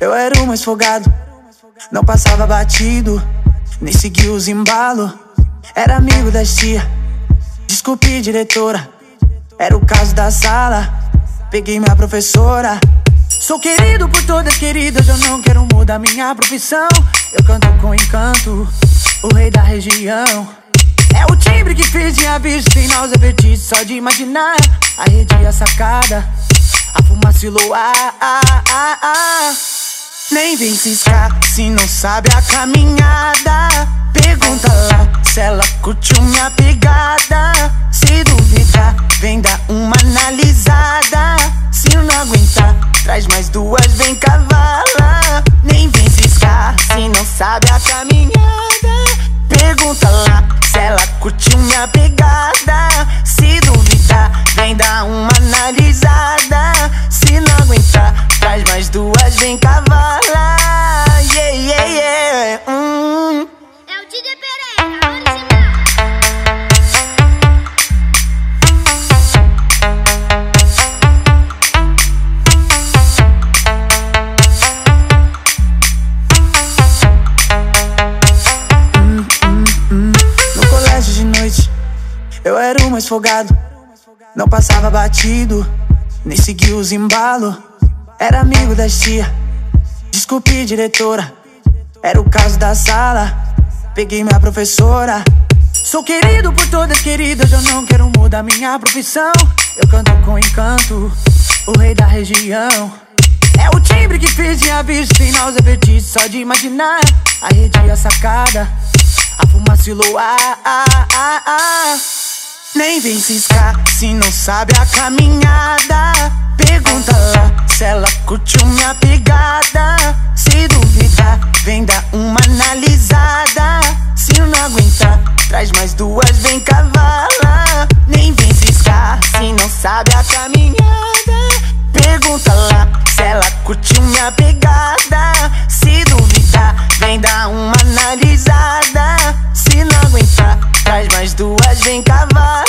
Eu era o mais folgado, não passava batido, nem seguia os embalo. Era amigo da tia, desculpe diretora, era o caso da sala. Peguei minha professora. Sou querido por todas queridas, eu não quero mudar minha profissão. Eu canto com encanto, o rei da região. É o timbre que fez de aviso, sem náusea, vertigem, só de imaginar. A rede e a sacada, a fumaça e luar. Nem vem ciscar se não sabe a caminhada. Pergunta lá se ela curtiu minha pegada. Se duvidar, vem dar uma analisada. Se não aguentar, traz mais duas, vem cavala. Nem vem ciscar se não sabe a caminhada. Pergunta lá se ela curtiu minha pegada. Se duvidar, vem dar uma analisada. Traz mais duas, vem cavala. Yeah, yeah, yeah. Hum. É o DJ Pereira, original. No colégio de noite, eu era o mais folgado. Não passava batido, nem seguia os embalo. Era amigo da tia, desculpe diretora. Era o caso da sala. Peguei minha professora. Sou querido por todas queridas, eu não quero mudar minha profissão. Eu canto com encanto, o rei da região. É o timbre que fez de aviso, náusea, vertigem, só de imaginar. A rede a sacada, a fumaça e luar. Ah, ah, ah. Nem vem ciscar se não sabe a caminhada. traz mais duas, vem cavala. Nem vem ciscar se não sabe a caminhada. Pergunta lá se ela curtiu minha pegada. Se duvidar, vem dar uma analisada. Se não aguentar, traz mais duas, vem cavala.